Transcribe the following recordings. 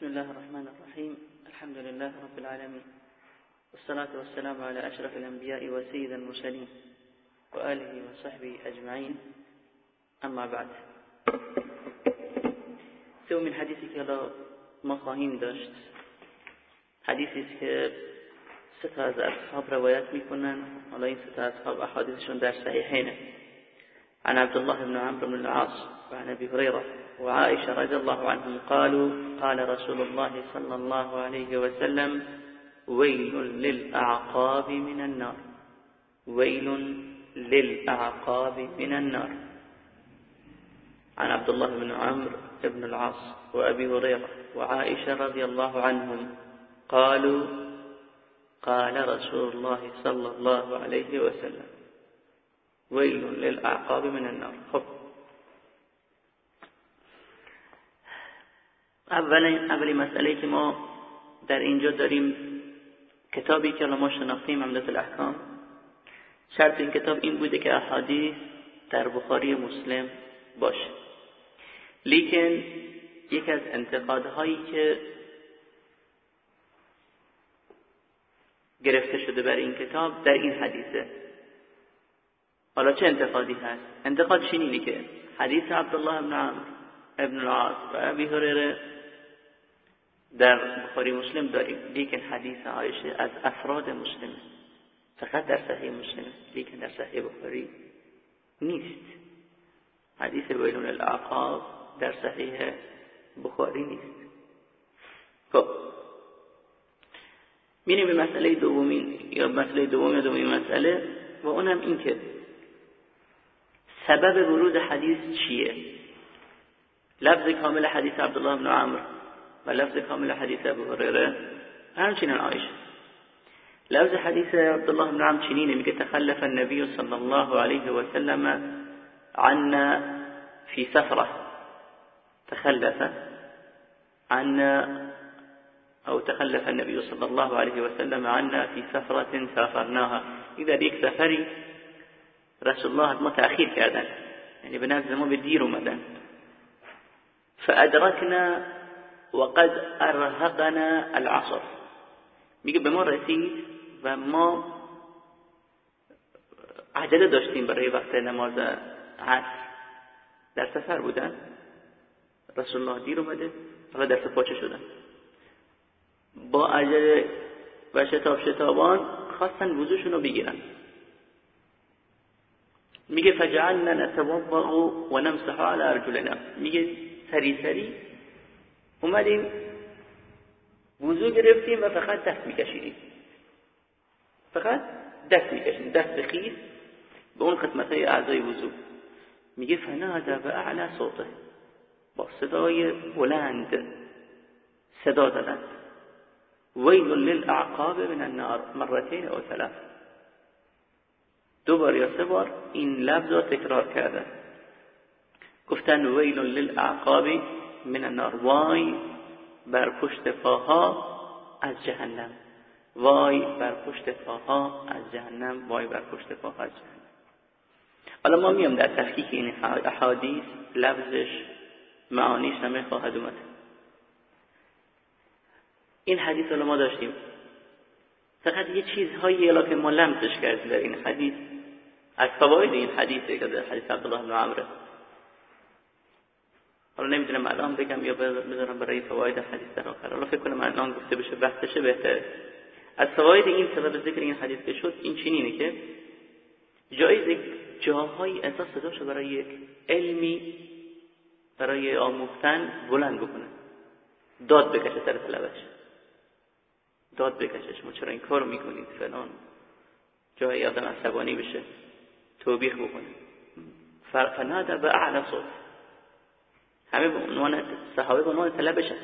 بسم الله الرحمن الرحيم. الحمد لله رب العالمين. والصلاة والسلام على أشرف الأنبياء وسيد المرسلين وآله وصحبه أجمعين. أما بعد. من حديثي که ما خواهیم داشت که سه از اصحاب روایت میکنن. حالا این اصحاب احادیثشون در صحیحینه. عن عبد الله بن عمرو بن العاص. وعن أبي هريرة وعائشة رضي الله عنهم قالوا قال رسول الله صلى الله عليه وسلم ويل للأعقاب من النار. ويل للأعقاب من النار. عن عبد الله بن عمرو بن العاص وأبي هريرة وعائشة رضي الله عنهم قالوا قال رسول الله صلى الله عليه وسلم ويل للأعقاب من النار. خب اولین اولی مسئله که ما در اینجا داریم کتابی که ما شناختیم عمدت الاحکام. شرط این کتاب این بوده که احادیث در بخاری مسلم باشه. لیکن یکی از انتقادهایی که گرفته شده بر این کتاب در این حدیثه. حالا چه انتقادی هست؟ انتقاد چینی که حدیث عبدالله ابن عمر ابن العاص و ابی هریره در بخاری مسلم داریم. لیکن حدیث عایشه از افراد مسلم فقط در صحیح مسلم لیکن در صحیح بخاری نیست. حدیث بیلون الاعقاب در صحیح بخاری نیست. خب. میریم به مسئله دومی یا مسئله دوم یا دومی مسئله و اونم این که سبب ورود حدیث چیه؟ لفظ کامل حدیث عبدالله بن عمر و لفظ کامل حدیث ابو هریره همچنین عایشه لفظ حدیث عبدالله بن عمر چنینه میگه تخلف النبی صلی الله علیه و سلم عنا في سفره. تخلف عنا أو تخلف النبي صلى الله عليه وسلم عنا في سفرة سافرناها. إذا یک سفری رسول الله ما تأخير کردن. يعني نزد ما به دیر اومدن. فأدركنا وقد ارهقنا العصر. میگه به ما رسید و ما عجله داشتیم برای وقت نماز عصر. در سفر بودن رسول الله دیر اومده و در پاچه شدن. با عجله و شتاب شتابان خواستن وضوشون رو بگیرن. میگه فجعلنا نتوضا و نمسح على ارجلنا. میگه سری سری اومدیم وضو گرفتیم و فقط دست میکشیدیم. فقط دست می‌کشیم دست خیز به اون قسمت های اعضای وضو. میگه فنادا به اعلا صوته. با صدای بلند صدا دادن ویل للاعقاب من النار مرتين او ثلاث. دو بار یا سه بار این لفظ را تکرار کردن. گفتن ویل للاعقاب من النار. وای بر پشت پاها از جهنم. وای بر پشت پاها از جهنم. وای بر پشت پاها از جهنم. حالا ما میام در تحقیق این احادیث. لفظش معانیش همه خواهد اومد. این حدیث رو ما داشتیم. فقط یه چیزهایی که ما لمسش کردیم در این حدیث. از فواید این حدیثه که در حدیث عبدالله بن حالا نمی‌دونم الان بگم یا بذارم برای فواید حدیث در آخر. حالا فکر کنم الان گفته بشه بحثشه بهتره. از فواید این سبب ذکر این حدیث که شد این چنینه که جایز جاهایی اساس صداشو برای یک علمی برای آموختن بلند بکنه. داد بکشه سر طلبش. داد بکشش ما چرا این کارو می‌کنید فلان؟ جای آدم عصبانی بشه. توبیخ بکنه. فناده به اعلا صوت. همه به عنوان صحابه به عنوان طلبشن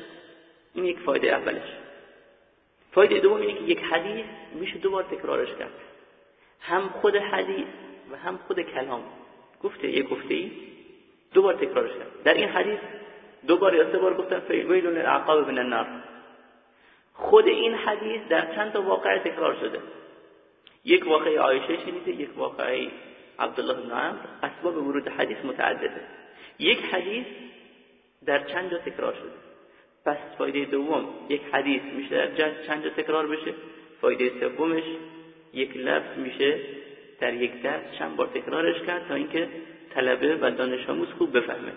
این یک فایده اولش. فایده دوم اینه که یک حدیث میشه دوبار تکرارش کرد. هم خود حدیث و هم خود کلام. گفته یک گفته ای دوبار تکرارش کرد. در این حدیث دو بار یا سه بار گفتن ویل للعقاب من النار. خود این حدیث در چند تا واقعه تکرار شده. یک واقعه عایشه شنیده یک واقعه عبدالله بن اسباب ورود حدیث متعدده. یک حدیث در چند جا تکرار شده؟ پس فایده دوم یک حدیث میشه در چند جا تکرار بشه؟ فایده سومش یک لفظ میشه در یک درس چند بار تکرارش کرد تا اینکه طلبه و دانش آموز خوب بفهمه.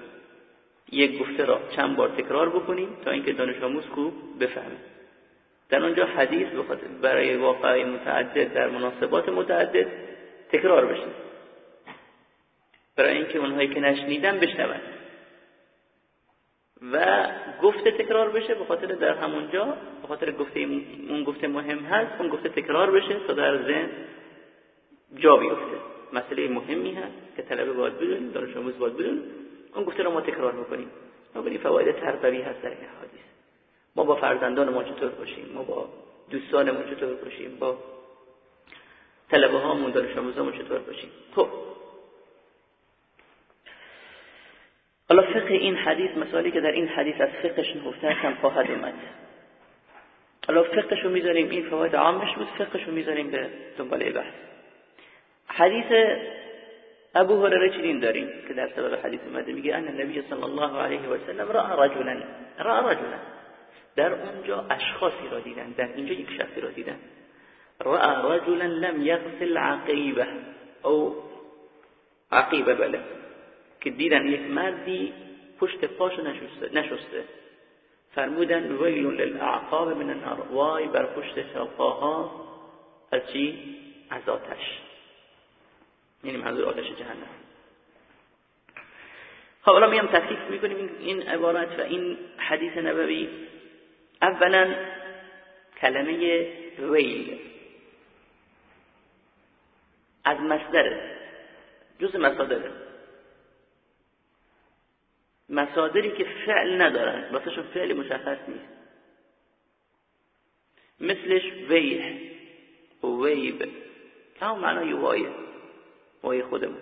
یک گفته را چند بار تکرار بکنیم تا اینکه دانش آموز خوب بفهمه. در آنجا حدیث بخاطر برای واقعی متعدد در مناسبات متعدد تکرار بشه. برای اینکه اونهایی که نشنیدن بشنون. و گفته تکرار بشه به خاطر در همونجا به خاطر گفته اون گفته مهم هست اون گفته تکرار بشه تا در ذهن جا بیفته. مسئله مهمی هست که طلبه باید بدون دانش آموز باید بدون اون گفته رو ما تکرار می‌کنیم. ما ببینیم فواید تربوی هست در این حدیث ما با فرزندان ما چطور باشیم؟ ما با دوستانمون چطور باشیم؟ با طلبه هامون دانش آموزامون چطور باشیم؟ خب حالا فقه این حدیث مثالی که در این حدیث از فقهش نهفته هم خواهد اومد. حالا فقهش رو می‌ذاریم این فواید عامش بود فقهش رو می‌ذاریم به دنبال بحث. حدیث ابو هریره چنین داریم که در سبب حدیث اومده میگه ان النبی صلی الله علیه و سلم را رجلا را رجلا. در اونجا اشخاصی را دیدن در اینجا یک شخصی را دیدن. را رجلا لم یغسل عقیبه. او عقیبه بله. که دیدن یک مردی پشت پاشو نشسته, نشسته. فرمودن ویل للاعقاب من النار وای بر پشت پاها از چی؟ از آتش. یعنی منظور آتش جهنم. خب حالا میام تفکیک می‌کنیم این عبارت و این حدیث نبوی. اولا کلمه ویل از مصدره جز مصادره مصادری که فعل ندارن. واسهشون فعل مشخص نیست. مثلش ویح و ویب. هم معنای وایه وای خودمون.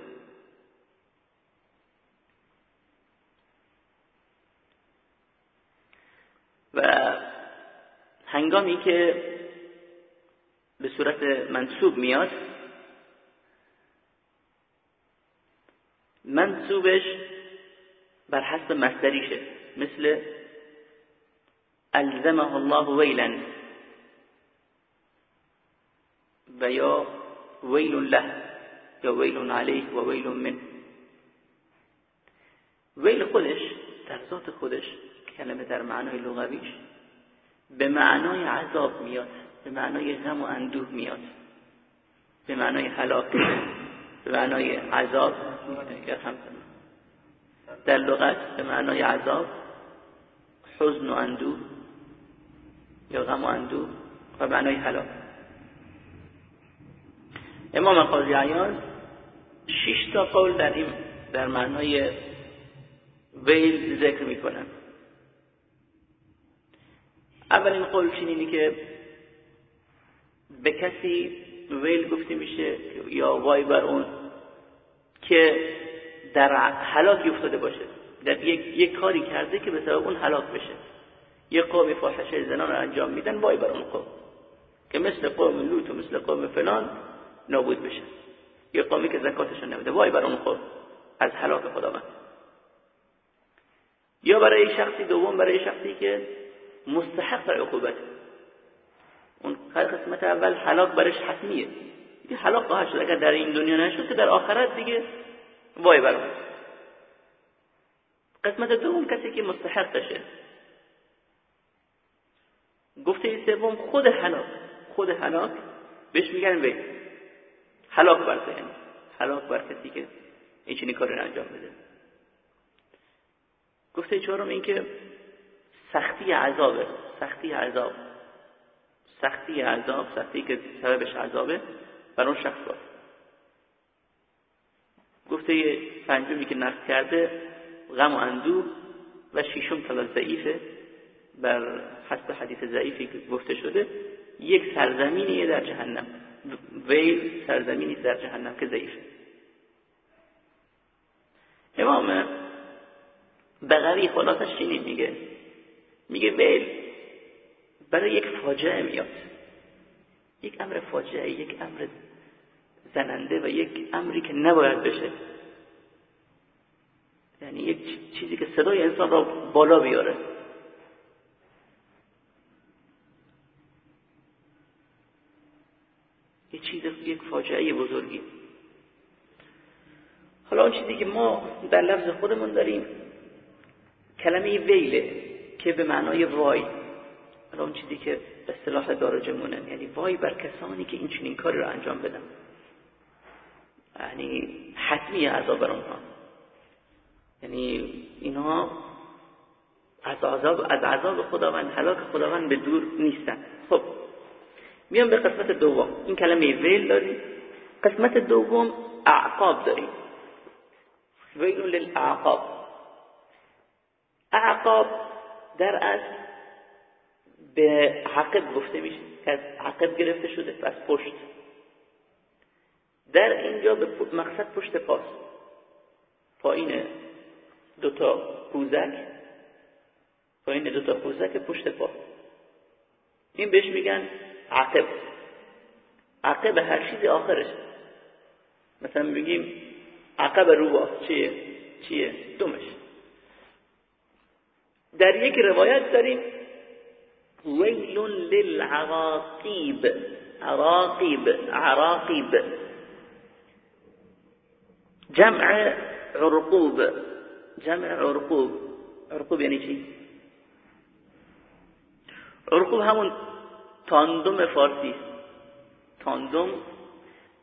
و هنگامی که به صورت منصوب میاد منصوبش بر حسب مصدریشه. مثل الزمه الله ویلا و یا ویل له یا ویل علیه و ویل من ویل خودش در ذات خودش کلمه در معنای لغویش به معنای عذاب میاد به معنای غم و اندوه میاد به معنای هلاک به معنای عذاب در لغت به معنای عذاب حزن و اندوه یا غم و اندوه و معنای هلاک. امام قاضی عیان شش تا قول در این در معنای ویل ذکر می‌کنن. اولین قول چنینی که به کسی ویل گفته میشه یا وای بر اون که در حلاکی افتاده باشه. در یک, یک کاری کرده که به سبب اون حلاک بشه. یک قوم فاحشه زنان رو انجام میدن وای بر اون قوم. که مثل قوم لوط و مثل قوم فلان نابود بشه. یه قومی که زکاتشون نمیده وای بر اون خود از حلاک خداوند. یا برای شخصی دوم برای شخصی که مستحق عقوبت. اون قسمت اول حلاک برش حتمیه. دیگه حلاک خواهد شد. اگر در این دنیا نشد که در آخرت دیگه وای بر قسمت دوم کسی که مستحقشه گفته سوم خود حلاک خود حلاک بهش میگن وی. هلاک بر ذهن. هلاک بر کسی که این چنین رو انجام بده. گفته چهارم این که سختی عذابه سختی عذاب. سختی عذاب سختی که سببش عذابه بر اون شخص باید گفته پنجمی که نقد کرده غم و اندوه و شیشم طلا ضعیفه بر حسب حدیث ضعیفی که گفته شده. یک سرزمینیه در جهنم. ویل سرزمینی در جهنم که ضعیفه. امام بغوی خلاصش چینی میگه؟ میگه ویل برای یک فاجعه میاد. یک امر فاجعه یک امر زننده و یک امری که نباید بشه. یعنی یک چیزی که صدای انسان را بالا بیاره. یه چیز یک فاجعه بزرگی. حالا اون چیزی که ما در لفظ خودمون داریم کلمه ویله که به معنای وای. حالا اون چیزی که به اصطلاح دارجمونه یعنی وای بر کسانی که این چنین کاری را انجام بدن. یعنی حتمی عذاب بر اونها. یعنی اینها از عذاب از عذاب خداوند هلاک خداوند به دور نیستن. خب میام به قسمت دوم. این کلمه ویل داریم. قسمت دوم اعقاب داریم. ویل للاعقاب اعقاب در اصل به عقب گفته میشه. که از عقب گرفته شده از پشت. در اینجا به مقصد پشت پاس پایین دوتا پوزک پایین دوتا پوزک پشت پا. این بهش میگن عقب. عقب هر چیزی آخرش. مثلا بگیم عقب روباس چیه؟ چیه؟ دومش. در یک روایت داریم ویل للعراقیب. عراقیب عراقیب. جمع عرقوب. جمع عرقوب. عرقوب یعنی چی؟ عرقوب همون تاندوم فارسی. تاندوم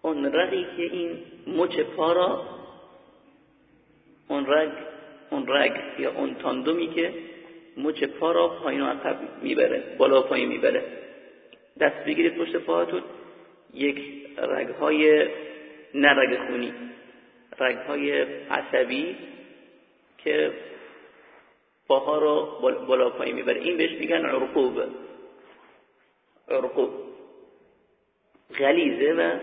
اون رگی که این مچ پا را اون رگ اون رگ یا اون تاندومی که مچ پا را پایین و عقب می‌بره بالا و پایین می‌بره. دست بگیرید پشت پاهاتون یک رگ های نه رگ خونی. رگ های عصبی که پاها رو بالا پایین می‌بره. این بهش میگن عرقوب عرقوب غلیزه و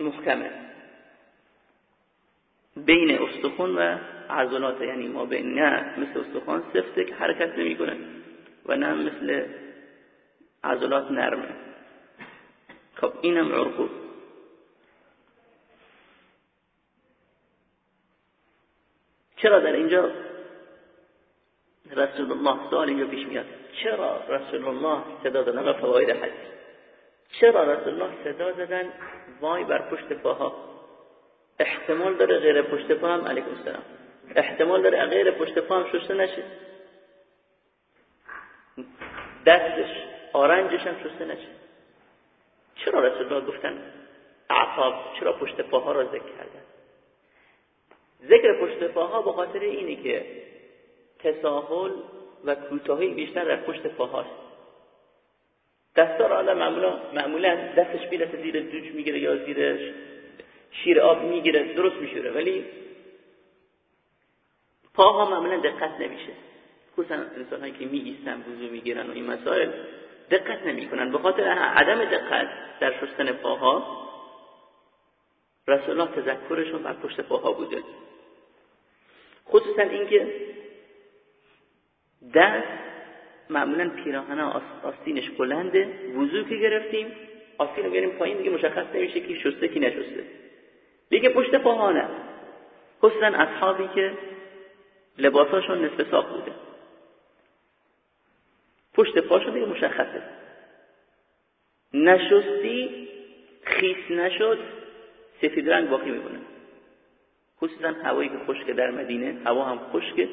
محکمه. بین استخون و عضلات. یعنی ما بین نه مثل استخوان سفته که حرکت نمی‌کنه و نه مثل عضلات نرمه. خب اینم عرقوب چرا در اینجا رسول الله سوال اینجا پیش میاد؟ چرا رسول الله صدا دادن و فواید حدیث؟ چرا رسول الله صدا دادن وای بر پشت پاها؟ احتمال داره غیر پشت پا هم علیکم السلام. احتمال داره غیر پشت پا هم شسته نشه. دستش آرنجش هم شسته نشه. چرا رسول الله گفتن اعصاب چرا پشت پاها را ذکر کردن؟ ذکر پشت پاها به خاطر اینه که تساهل و کوتاهی بیشتر در پشت پاهاست دستار آدم معمولا معمولا دستش بیرسه زیر دوش می‌گیره یا زیر شیر آب می‌گیره درست میشوره ولی پاها معمولا دقت نمیشه. خصوصا انسان هایی که می ایستن وضو می‌گیرن و این مسائل دقت نمی‌کنن. به خاطر عدم دقت در شستن پاها رسول الله تذکرشون بر پشت پاها بوده. خصوصا اینکه دست معمولا پیراهن آستینش بلنده وضو که گرفتیم آستین رو بیاریم پایین دیگه مشخص نمیشه که شسته کی نشسته. دیگه پشت پاها نه خصوصا اصحابی که لباساشون نصف ساق بوده. پشت پاشون دیگه مشخصه. نشستی خیس نشد سفید رنگ باقی میمونه. خصوصا هوایی که خشک در مدینه هوا هم خشکه.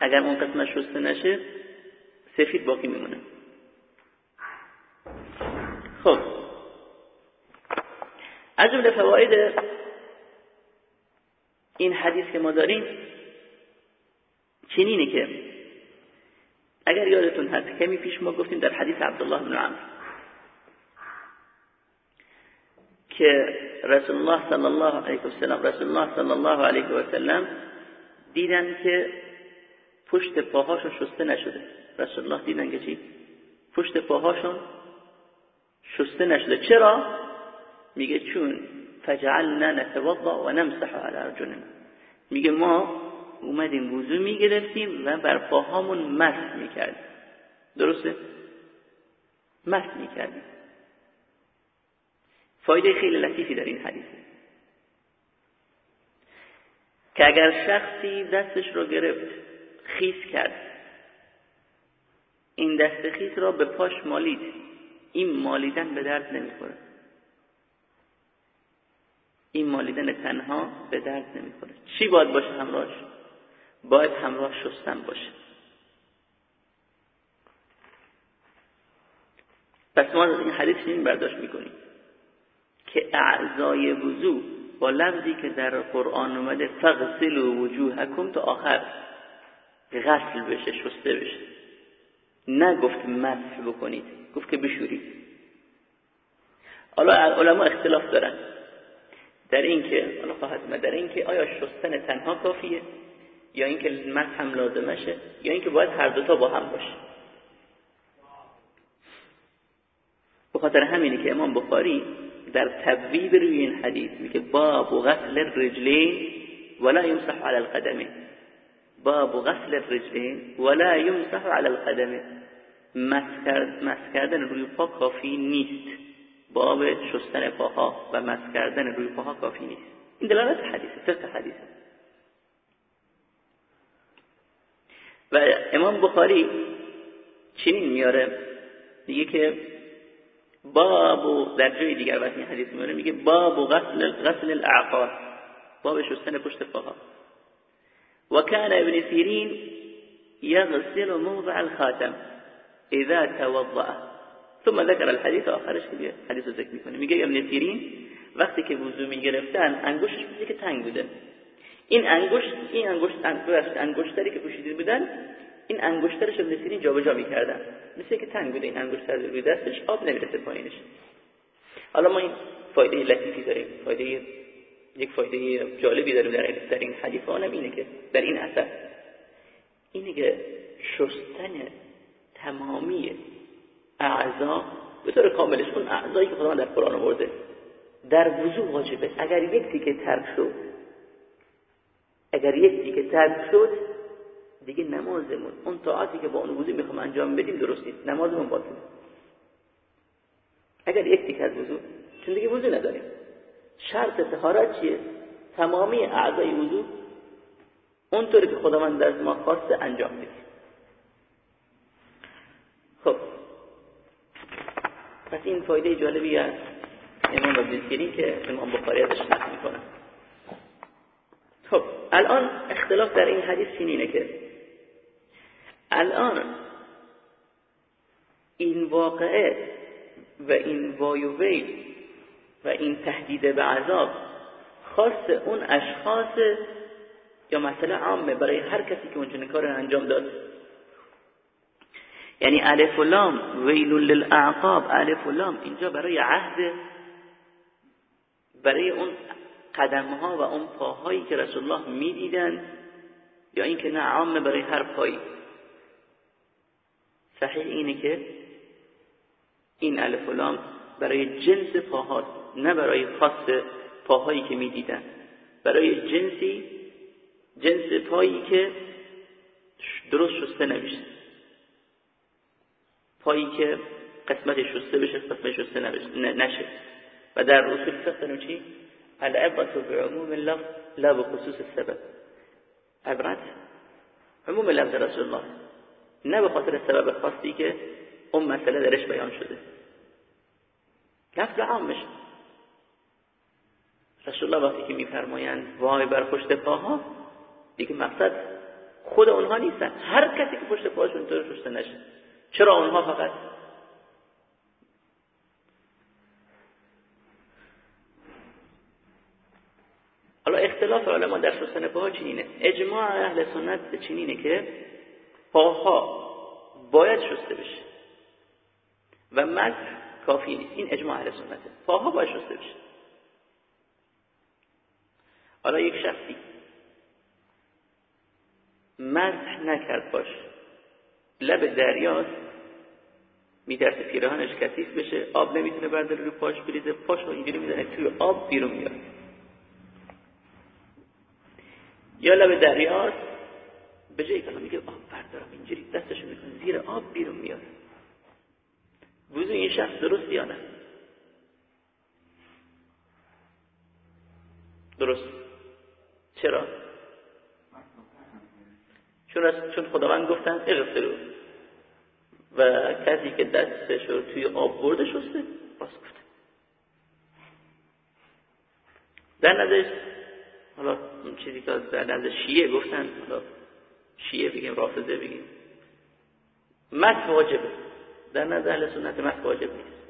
اگر اون قسمت شسته نشه سفید باقی میمونه. خب. از جمله فواید این حدیث که ما داریم چنینه که اگر یادتون هست کمی پیش ما گفتیم در حدیث عبدالله بن عمر که رسول الله صلی الله علیه و سلم رسول الله صلی الله علیه و سلم دیدن که پشت پاهاشون شسته نشده رسول الله دیدن که چی پشت پاهاشون شسته نشده چرا میگه چون فجعلنا نتوضا و نمسح على ارجلنا میگه ما اومدیم وضو می‌گرفتیم و بر پاهامون مسح می‌کردیم درسته مسح می‌کردیم فایده خیلی لطیفی در این حدیث. که اگر شخصی دستش رو گرفت خیس کرد. این دست خیز را به پاش مالید. این مالیدن به درد نمی‌خوره. این مالیدن تنها به درد نمی‌خوره. چی باید باشه همراهش؟ باید همراه شستن باشه. پس ما از این حدیث این برداشت می‌کنیم. که اعضای وضو با لفظی که در قرآن اومده فغسل و وجوهکم تا آخر غسل بشه شسته بشه. نگفت مسح بکنید گفت که بشورید. حالا علما اختلاف دارن. در این که حالا خواهد در این که آیا شستن تنها کافیه؟ یا اینکه مسح هم لازمشه؟ یا اینکه باید هر دوتا با هم باشه؟ به خاطر همینی که امام بخاری در تبویب روی این حدیث میگه باب غسل الرجلین ولا يمسح على القدمين باب غسل الرجلين ولا يمسح على القدمين مس کردن روی پا کافی نیست. باب شستن پاها و مس کردن روی پاها کافی نیست. این دلالت حدیثه فقه حدیثه. و امام بخاری چنین میاره میگه که باب در جای دیگر وقتی این حدیث میاره میگه باب غسل غسل الاعقاب باب شستن پشت پاها. و كان ابن سیرین يغسل موضع الخاتم اذا توضأ. ثم ذكر الحديث آخرش که حدیث ذکر می‌کنه. میگه ابن سیرین وقتی که وضو می‌گرفتن انگشتش میگه که تنگ بوده. این انگشت این انگشت انگشتری که پوشیده بودن این انگشترش ابن سیرین جابجا می‌کردن. مثل که تنگ بوده این انگشتر روی دستش آب نمی‌رسه پایینش. حالا ما این فایده لطیفی داریم. فایده یک فایده جالبی داریم در, این حدیث. آنم اینه که در این اثر اینه که شستن تمامی اعضا به طور کاملش اون اعضایی که خداوند در قرآن آورده در وضو واجبه. اگر یک تیکه ترک شد اگر یک تیکه ترک شد دیگه نمازمون اون طاعتی که با اون وضو می‌خوام انجام بدیم درست نیست. نمازمون باطله اگر یک تیکه از وضو چون دیگه وضو نداریم. شرط طهارت چیه؟ تمامی اعضای وضو اونطوری که خداوند از ما خواسته انجام بدیم خب. پس این فایده جالبی از امام سیرین که امام بخاری ازش نقل می‌کنه. خب. الان اختلاف در این حدیث اینه که الان. این واقعه و این وایوویل و این تهدید به عذاب خاص اون اشخاص یا مثلا عامه برای هر کسی که اونجا کار انجام داد. یعنی الف و لام ویل للاعقاب الف و لام اینجا برای عهد برای اون قدمها و اون پاهایی که رسول الله می‌دیدن یا اینکه نه عامه برای هر پایی. صحیح اینه که این الف لام برای جنس پاهاست نه برای خاص پاهایی که می‌دیدن. برای جنسی جنس پایی که درست شسته نمیشه. پایی که قسمت شسته بشه قسمت شسته نشه. و در اصول فقه چی؟ العبرت بعموم اللفظ لا بخصوص السبب. عبرت؟ عموم لفظ رسول الله. نه به خاطر سبب خاصی که اون مسئله درش بیان شده. لفظ عام میشه رسول الله وقتی که میفرمایند وای بر پشت پاها؟ دیگه مقصد خود اونها نیستن. هر کسی که پشت پاهاشون طور شسته نشه. چرا اونها فقط؟ حالا اختلاف علما در شستن پاها چینه اجماع اهل سنت چینینه که پاها باید شسته بشه. و مسح کافی نیست. این اجماع اهل سنته. پاها باید شسته بشه. حالا یک شخصی مسح نکرد باش لب دریاست. میترسه پیراهنش کثیف بشه. آب نمی‌تونه برداره رو پاش بریزه. پاش رو اینجوری می‌زنه توی آب بیرون میاد یا لب دریاست. به جایی که میگه آب بردارم. اینجوری دستشو می‌کنه. زیر آب بیرون میاد وضو این شخص درست یا نه؟ درست. چرا؟ چون چون خداوند گفتن اغسلو و کسی که دستش رو توی آب برده شسته راست گفته. در نظر حالا چیزی که در نظر شیعه گفتن حالا شیعه بگیم رافضه بگیم. مس واجبه. در نظر اهل سنت مس واجب نیست.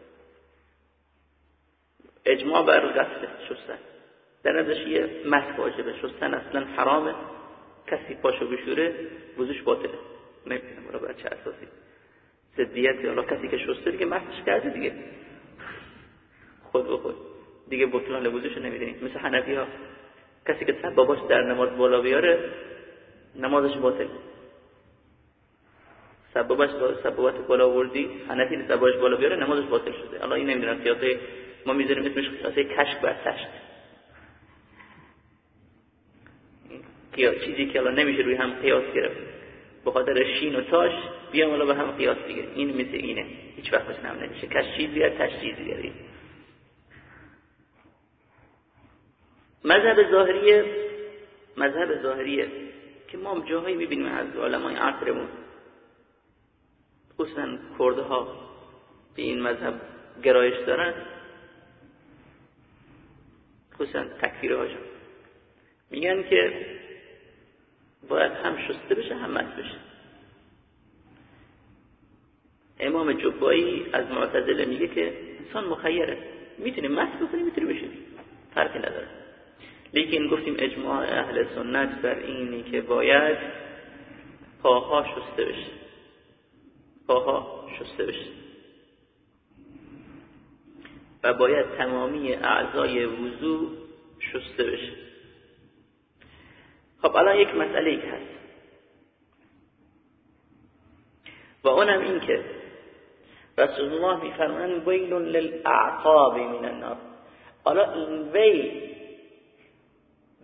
اجماع بر غسل شستن. در نظر شیعه مس واجبه. شستن اصلا حرامه. کسی پاشو بشوره وضوش باطله. نمی‌دونم حالا بر چه اساسی. ضدیت حالا کسی که شسته دیگه مسش کرده دیگه. خود به خود. دیگه بطلان وضوش نمی‌دونید مثل حنفی ها کسی که باباش در نماز بالا بیاره نمازش باطل سببش سببت بالا آوردی حنفی سببش بالا بیاره نمازش باطل شده. الان این نمی‌دونم قیاسه ما می‌ذاریم اسمش قیاسه کشک بر تشت چیزی که الان نمیشه روی هم قیاس گرفت. به خاطر شین و تاش بیام الان به هم قیاس دیگه این مثل اینه. هیچ وقت هم نمیشه. کش چیز بیاد تش چیز بیاره مذهب ظاهریه مذهب ظاهریه. که ما جاهایی می‌بینیم از علمای عصرمون. خصوصا کرده ها به این مذهب گرایش دارن. خصوصا تکفیر هاشون میگن که باید هم شسته بشه هم مس بشه. امام جبایی از معتزله میگه که انسان مخیره. می‌تونه مس بکنه می‌تونه بشه فرقی نداره. لیکن گفتیم اجماع اهل سنت بر اینی که باید پاها شسته بشه. پاها شسته بشه. و باید تمامی اعضای وضوع شسته بشه. خب الان یک مسئله ای هست. و اونم این که رسول الله میفرمایند ویل للاعقاب من النار. حالا این ویل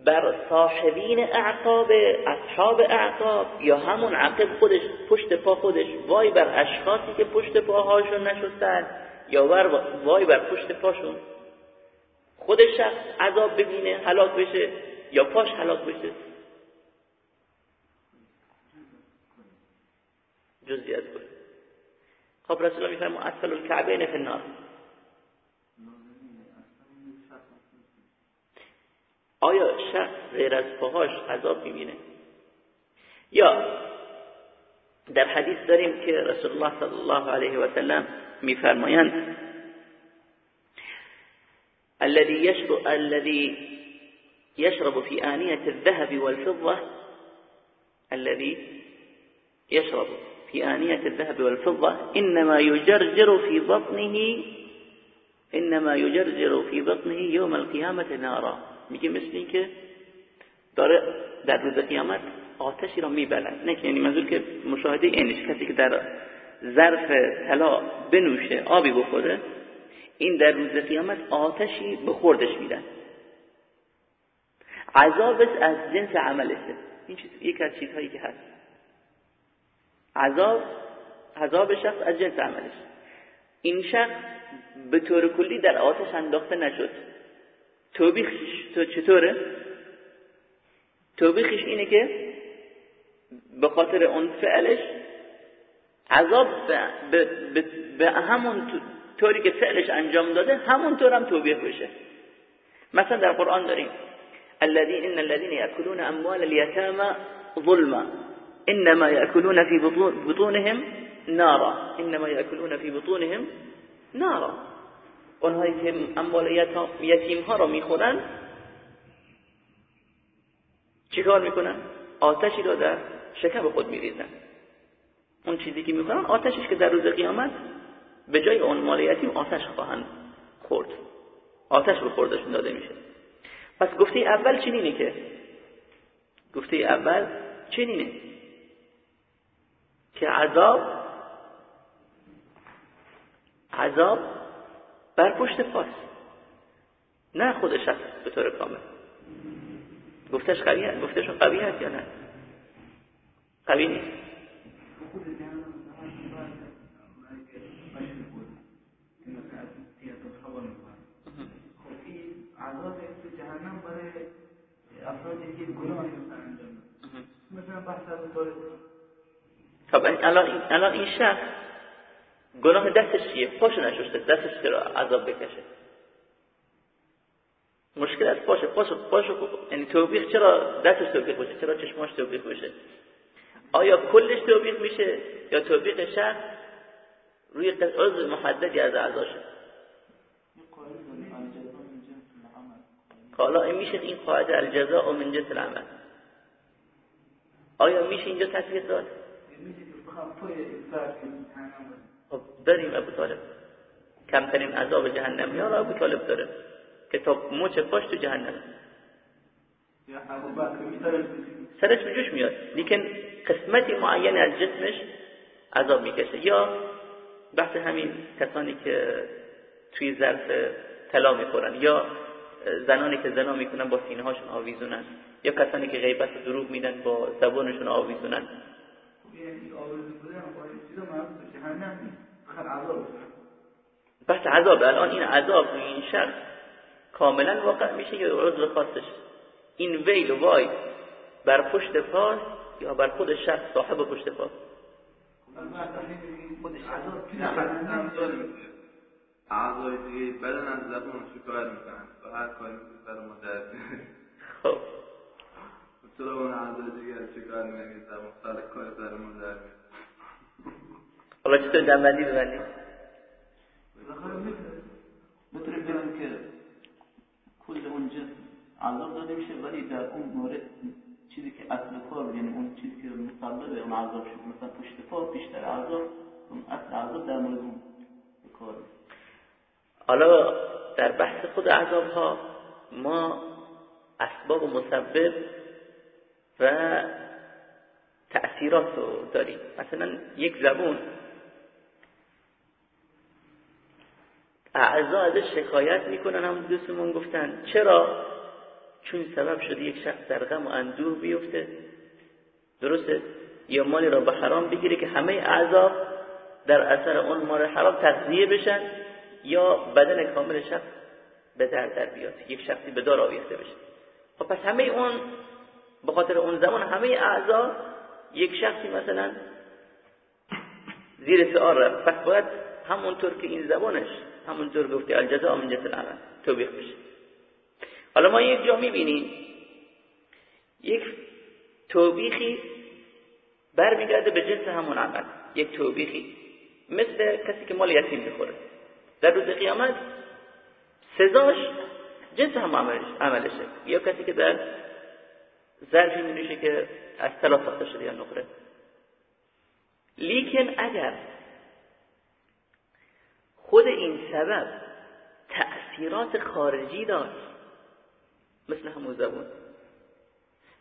بر صاحبین اعقاب اصحاب اعقاب یا همون عقب خودش پشت پا خودش وای بر اشخاصی که پشت پاهاشون نشستن یا وای بر پشت پاشون. خود شخص عذاب ببینه هلاک بشه یا پاش هلاک بشه. جزئیات کنه خب رسول الله میفرمه اسفل الكعبین فی النار. آیا شخص غیر از پاهاش عذاب میبینه؟ یا در حدیث داریم که رسول الله صلی الله علیه و سلم میفرمایند الذي يشرب الذي يشرب في آنية الذهب والفضة الذي يشرب في آنية الذهب والفضة إنما يجرجر في بطنه إنما يجرجر في بطنه يوم القيامة نارا. میگه مثل این که داره در روز قیامت آتشی را میبلد نه یعنی منظور که مشاهده اینش کسی که در ظرف طلا بنوشه آبی بخوره این در روز قیامت آتشی به خوردش میدن. عذابش از جنس عملشه این چیز یک از چیزهایی که هست. عذاب عذاب شخص از جنس عملش این شخص به طور کلی در آتش انداخته نشد. توبیخش. تو چطوره؟ توبیخش اینه که به خاطر اون فعلش عذاب به, به, به همون طوری که فعلش انجام داده همونطور هم توبیخ بشه. مثلا در قرآن داریم الذين ان الذين ياكلون اموال اليتامى ظلما انما ياكلون في بطونهم نارا. انما ياكلون في بطونهم نارا. اونهایی که اموال یتیم ها را می‌خورن چیکار می‌کنن؟ آتشی را در شکم خود میریزن. اون چیزی که می‌کنن آتشش که در روز قیامت به جای اون مال یتیم آتش خواهند خورد. آتش به خوردشون داده میشه. پس گفته اول چنینه که گفته اول چنینه که عذاب عذاب بر پشت پاست نه خود شخص به طور کامل. گفتش قوی هست. گفتشون قوی هست یا نه؟ قوی نیست. خب الان این شخص گناه دستش چیه؟ پاشو نشسته دستش چرا عذاب بکشه؟ مشکل از پاشه پاشو پاشو یعنی توبیخ چرا دستش توبیخ باشه؟ چرا چشماش توبیخ بشه آیا کلش توبیخ میشه یا توبیخ شخص روی عضو محددی از اعضاشه حالا این میشه این قاعده الجزاء من جنس العمل. آیا میشه اینجا تطبیق داد؟ خب داریم ابو طالب. کمترین عذاب جهنمی ها را ابو طالب داره. که تا موچ پاش تو جهنم سرش به جوش میاد. لیکن قسمتی معین از جسمش عذاب می‌کشه. یا بحث همین کسانی که توی ظرف طلا می‌خورن یا زنانی که زنا می‌کنن با سینه هاشون آویزونن یا کسانی که غیبت و دروغ میدن با زبانشون آویزونن. بحث عذاب الان این عذاب این شخص کاملا واقع میشه یا عذر خاصش؟ این ویل و وای بر پشت پاس یا بر خود شخص صاحب پشت پاس اعضای دیگه بدن از زبان شکار می‌کنن. و هر کاری ما در خب. چرا اون اعضای دیگه چکار می‌کنن زبان سر کار سر ما در حالا چطور جنبندی ببندیم می‌تونیم بگیم که کل اون جسم عذاب داده میشه ولی در اون مورد چیزی که اصل کار یعنی اون چیزی که مسبب اون عذاب شد مثلا پشت پا بیشتر عذاب اون اصل عذاب در مورد اون کار حالا در بحث خود عذاب ها ما اسباب و مسبب و تأثیرات رو داریم. مثلا یک زبون اعضا ازش شکایت می‌کنن هم دوستمون گفتن چرا؟ چون سبب شده یک شخص در غم و اندوه بیفته. درسته؟ یا مالی را به حرام بگیره که همه اعضا در اثر اون مال حرام تغذیه بشن یا بدن کامل شخص به در در بیاد یک شخصی به دار آویخته بشه. خب پس همه اون به خاطر اون زمان همه اعضا یک شخصی مثلا زیر سؤال رفت. پس باید همونطور که این زبانش همونطور گفتی الجزاء من جنس العمل. توبیخ بشه. حالا ما یک جا می‌بینیم یک توبیخی برمیگرده به جنس همون عمل یک توبیخی. مثل کسی که مال یتیم بخوره در روز قیامت سزاش جنس هم عملش عملشه. یا کسی که در ظرفی می که از طلا ساخته شده یا نقره. لیکن اگر خود این سبب تأثیرات خارجی داشت. مثل همون زبون.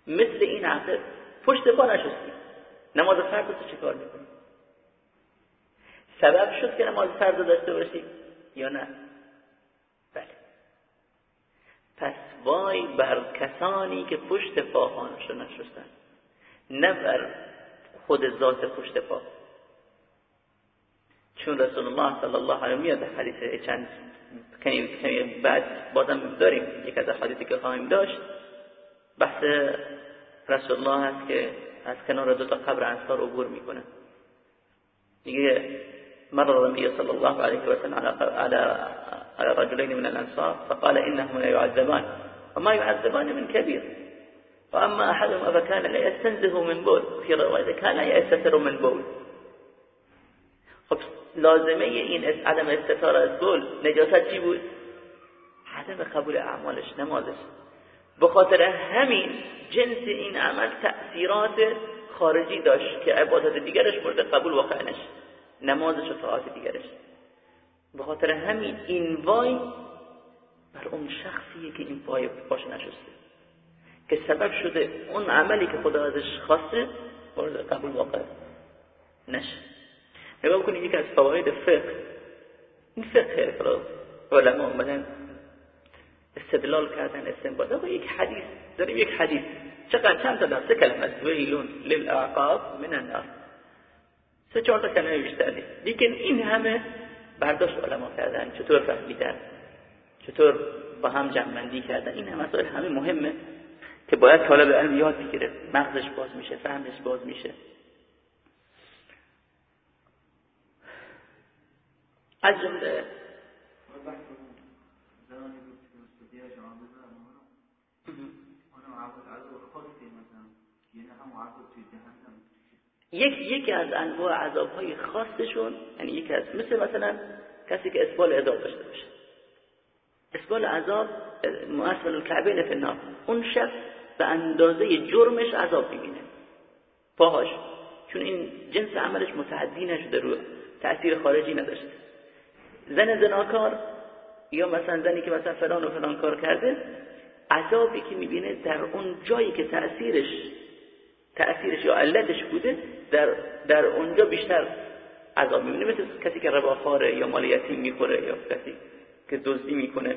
مثل این عقل پشت پا نشستی نماز فرد تو چه کار می‌کنی سبب شد که نماز فرد داشته باشی یا نه؟ بله. پس وای بر کسانی که پشت پاهانشو نشستن. نه بر خود ذات پشت پا. چون رسول الله صلی الله علیه میاد حدیث چند کنیم بعد بازم داریم. یک از حدیثی که خواهیم داشت بحث رسول الله هست که از کنار دو تا قبر انصار عبور می‌کنه. دیگه مر النبي صلى الله عليه وسلم على على رجلين من الأنصار فقال إنهما لا يعذبان. وما يعذبان من كبير. وأما أحدهما فكان لا يستنزه من بول في رواية كان يستتر من بول. خب لازمه این عدم استتار از بول نجاست چی بود؟ عدم قبول اعمالش نمازش. به خاطر همین جنس این عمل تأثیرات خارجی داشت که عبادت دیگرش مورد قبول واقع نشد نمازش و طاعت دیگرش. به خاطر همین این وای بر اون شخصیه که این وای باش نشسته. که سبب شده اون عملی که خدا ازش خواسته مورد قبول واقع نشه. نگاه کنید یکی از فواید فقه. این فقه علما اومدن استدلال کردن استنباط. با یک حدیث داریم یک حدیث. چقدر؟ چند تا دسته کلمه ویلون للعقاب من النار. سه چهار تا کلمه بیشتر نیست. لیکن این همه برداشت علما کردن. چطور فهمیدن؟ چطور با هم جمعندی کردن؟ این هم مسائل همه مهمه که باید طالب علم یاد بگیره. مغزش باز میشه فهمش باز میشه. از جمله یک یکی از انواع عذاب های خاصشون یعنی یکی از مثل مثلا کسی که اسبال عذاب داشته باشه. اسبال عذاب مؤسفل الکعبین فی النار. اون شخص به اندازه جرمش عذاب می‌بینه. پاهاش. چون این جنس عملش متعدی نشده رو تأثیر خارجی نداشته. زن زناکار یا مثلا زنی که مثلا فلان و فلان کار کرده عذابی که می‌بینه در اون جایی که تأثیرش تأثیرش یا علتش بوده در, در اونجا بیشتر عذاب می‌بینه. مثل کسی که رباخاره یا مال یتیم می‌خوره یا کسی که دزدی می‌کنه.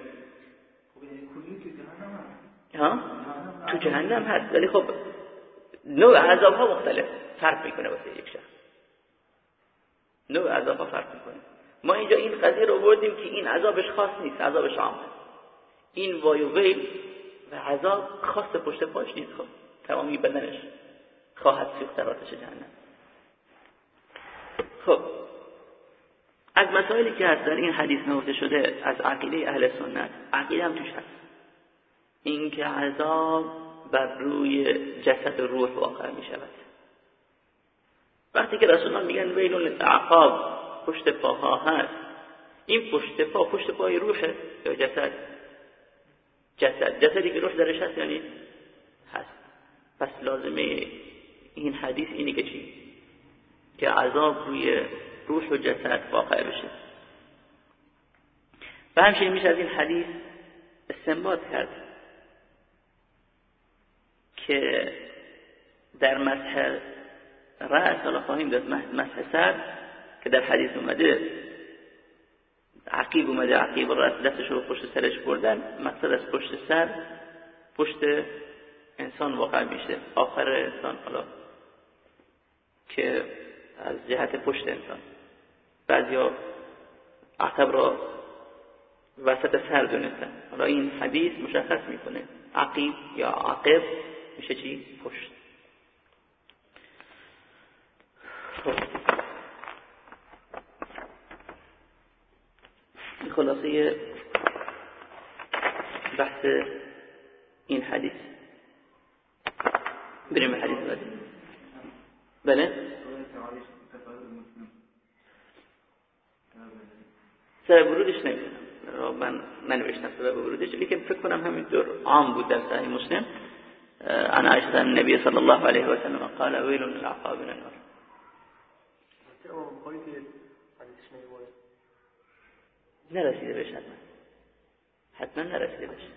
ها؟ تو جهنم هست. ولی خب نوع عذاب ها مختلف. فرق می‌کنه واسه یک شخص. نوع عذاب ها فرق می‌کنه. ما اینجا این قضیه رو بردیم که این عذابش خاص نیست عذابش عام این وای و ویل و عذاب خاص پشت پاش نیست خب. تمامی بدنش خواهد سوخت در آتش جهنم. خب. از مسائلی که هست در این حدیث نوشته شده از عقیده اهل سنت عقیده هم توش هست. این که عذاب بر روی جسد روح واقع می شود وقتی که رسولان میگن ویل للعقاب پشت پاها هست. این پشت پا پشت پای روحه یا جسد؟ جسد. جسدی که روح درش هست یعنی هست. پس لازمه این حدیث اینه که چی؟ که عذاب روی روح و جسد واقع بشه. و همچنین میشه از این حدیث استنباط کرد که در مسح رأس حالا خواهیم داد مسح سر که در حدیث اومده عقیب اومده عقیب رأس دستش رو پشت سرش بردن مقصد از پشت سر پشت انسان واقع میشه آخر انسان حالا که از جهت پشت انسان. بعضیا عقب را وسط سر دونستن. حالا این حدیث مشخص می‌کنه عقیب یا عقب میشه چی؟ پشت. خلاصه بحث این حدیث بریم حدیث بعدی بله سبب ورودش نمی‌دونم من ننوشتم سبب ورودش لیکن فکر کنم همینطور عام بود در صحیح مسلم عن عائشة النبي صلى الله عليه وسلم قال ويل للعقاب من النار نرسیده بشه حتما. حتما نرسیده بشه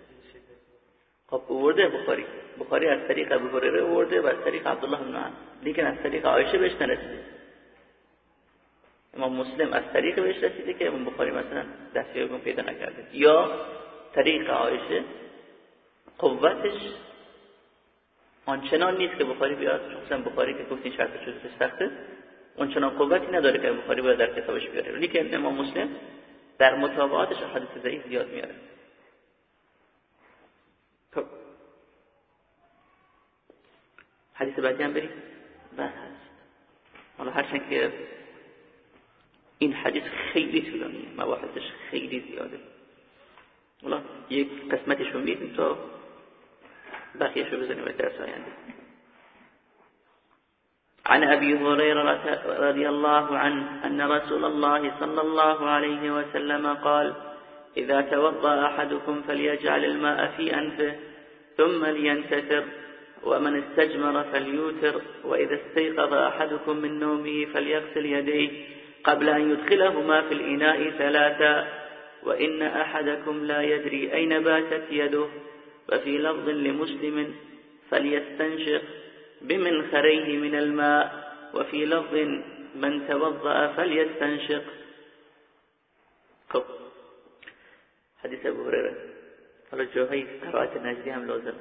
خب ورده بخاری. بخاری از طریق ابو هریره ورده و از طریق عبدالله بن عمر لیکن از طریق عایشه بهش نرسیده. امام مسلم از طریق بهش رسیده که امام بخاری مثلا دستیابی پیدا نکرده. یا طریق عایشه قوتش آنچنان نیست که بخاری بیاد. چون بخاری که گفتین شرط شده سخته. اونچنان قوتی نداره که بخاری باید در کتابش بیاره. لیکن امام مسلم در مطابعاتش حدیث ضعیف زیاد میاره. خب. حدیث بعدی هم بریم. بس هست حالا هرچند که این حدیث خیلی طولانیه مباحثش خیلی زیاده. حالا یک قسمتش رو میدیم تا بقیه شو بزنیم درس آینده. عن أبي هريرة رضي الله عنه أن رسول الله صلى الله عليه وسلم قال إذا توضأ أحدكم فليجعل الماء في أنفه ثم لينتثر ومن استجمر فليوتر وإذا استيقظ أحدكم من نومه فليغسل يديه قبل أن يدخلهما في الإناء ثلاثا وإن أحدكم لا يدري أين باتت يده وفي لفظ لمسلم فليستنشق بمنخريه من الماء وفي لفظ من توضأ فليستنشق. خب. حدیث أبو هريرة. حالا جاهای قرائت نجدی هم لازم.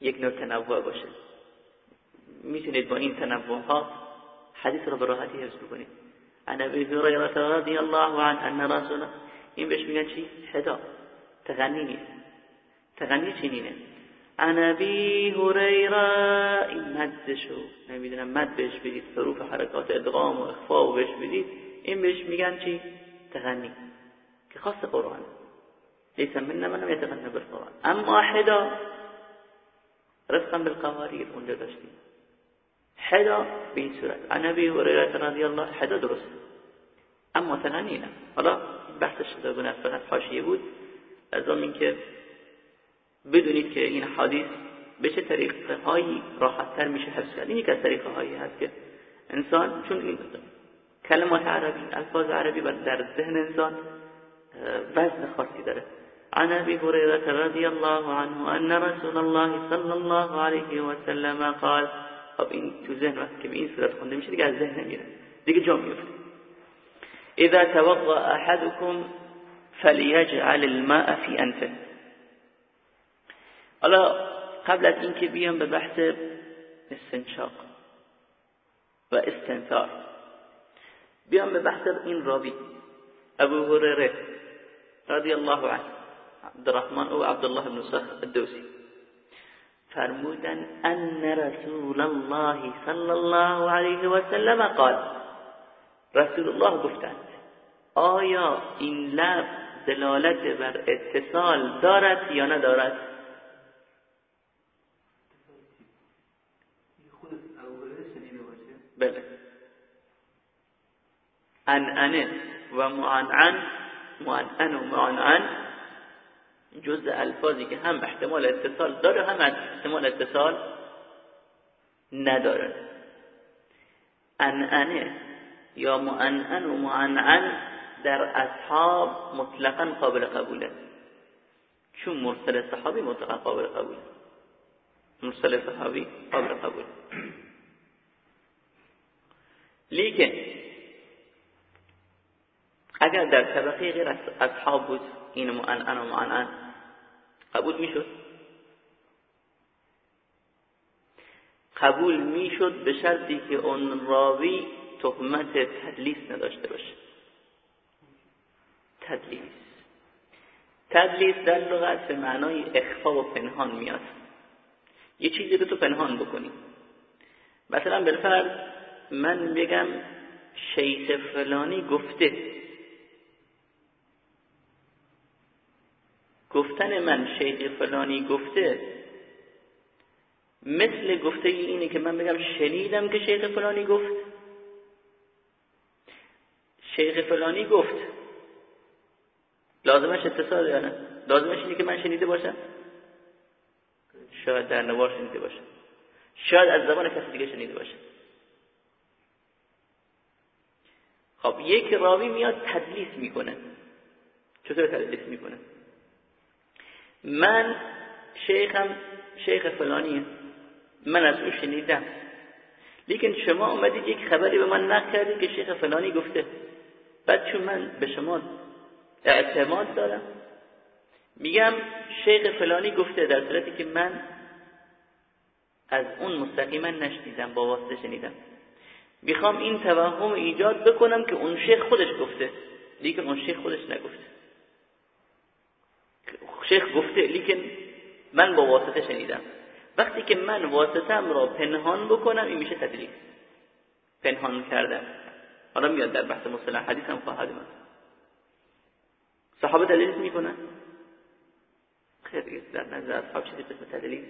یک نوع تنوع باشه. میتونید با این تنوع ها حدیث رو به عن ابي هريره رضي الله عنه ان رسول این میگن چی؟ حدا. تغنی نیست. تغنی عن ابي هريره این مدشو نمی‌دونم مد بهش بدید حروف حرکات ادغام و اخفا و بهش بدید. این بهش میگن چی؟ تغنی. که خاص قرآن. لیس من من یتغنى بالقرآن. اما حدا. رفقا بالقواریر اونجا داشتیم. حدا به این صورت. عن ابی هریره رضی الله حدا درست. اما تغنی نه. حالا بحثش داگونه فقط حاشیه بود. از اینکه بدونید که این حدیث به چه طریقه هایی راحت تر میشه حفظ کرد. این که از طریقه هایی هست که انسان چون این کلمات عربی الفاظ عربی در ذهن انسان وزن خاصی داره. عن ابي هريره رضي الله عنه ان رسول الله صلى الله عليه وسلم قال. خب این تو ذهن وقت که به این صورت خونده میشه دیگه از ذهن نمیره. دیگه جا میفته. اذا توضا احدكم فليجعل الماء في انفه حالا قبل از اینکه بیام به بحث استنشاق و استنثار بیام به بحث این راوی ابو هريره رضی الله عنه عبد الرحمن او عبد الله بن صخر الدوسی فرمودن ان رسول الله صلی الله علیه و سلم قال رسول الله گفتند آیا این لفظ دلالت بر اتصال دارد یا ندارد؟ بله. انعنه و معنعن معنعن و معنعن جز الفاظی که هم احتمال اتصال داره هم احتمال اتصال نداره. انعنه یا معنعن و معنعن در اصحاب مطلقا قابل قبوله. چون مرسل صحابی مطلقا قابل قبوله. مرسل صحابی قابل قبوله. لیکن اگر در طبقه غیر اصحاب بود این معنعن و معنعن قبول می‌شد؟ قبول می‌شد به شرطی که اون راوی تهمت تدلیس نداشته باشه. تدلیس. تدلیس در لغت به معنای اخفا و پنهان میاد. یه چیزی رو تو پنهان بکنی. مثلا بالفرض من بگم شیخ فلانی گفته. گفتن من شیخ فلانی گفته مثل گفته اینه که من بگم شنیدم که شیخ فلانی گفت. شیخ فلانی گفت. لازمش اتصال یا نه؟ لازمش اینه که من شنیده باشم؟ شاید در نوار شنیده باشم. شاید از زبان کسی دیگه شنیده باشم. خب یک راوی میاد تدلیس می‌کنه. چطور تدلیس می‌کنه؟ من شیخم شیخ فلانیه. من از او شنیدم. لیکن شما اومدید یک خبری به من نقل که شیخ فلانی گفته. بعد چون من به شما اعتماد دارم میگم شیخ فلانی گفته در صورتی که من از اون مستقیما نشنیدم با واسطه شنیدم. می‌خوام این توهم ایجاد بکنم که اون شیخ خودش گفته. لیکن اون شیخ خودش نگفته. شیخ گفته لیکن من با واسطه شنیدم. وقتی که من واسطم را پنهان بکنم این میشه تدلیس پنهان کردن. حالا میاد در بحث مصطلح حدیث هم خواهد من صحابه تدلیس می‌کنن؟ خیلی در نظر اصحاب چیزی قسم تدلیس